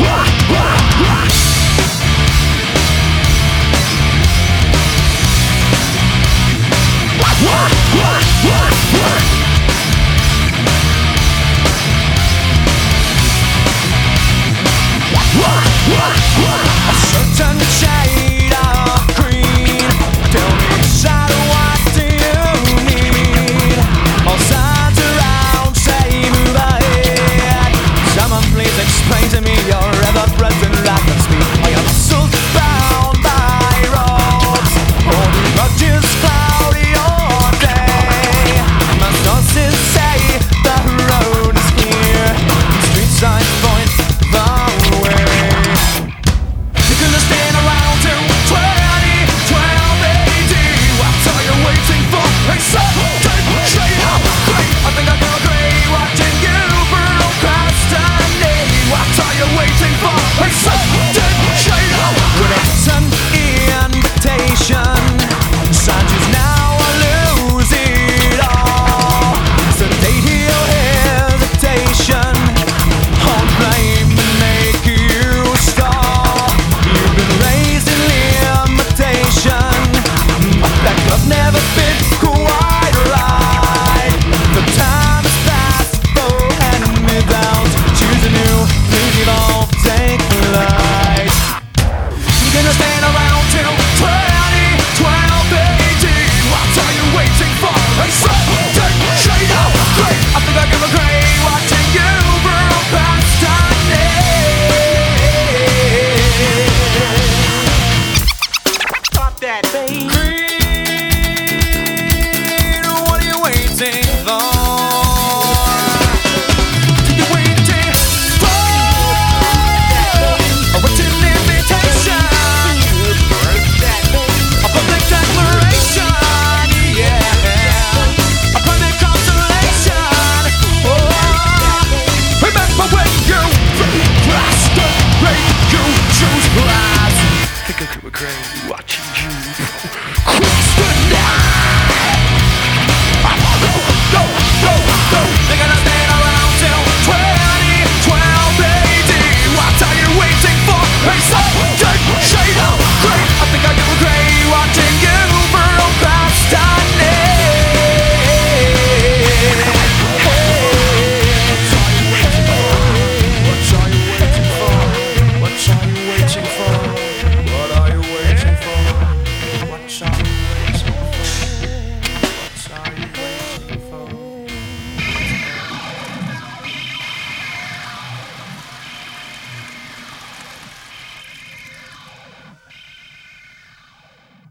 Ah, ah, ah. Plain to me, you're ever present like Great.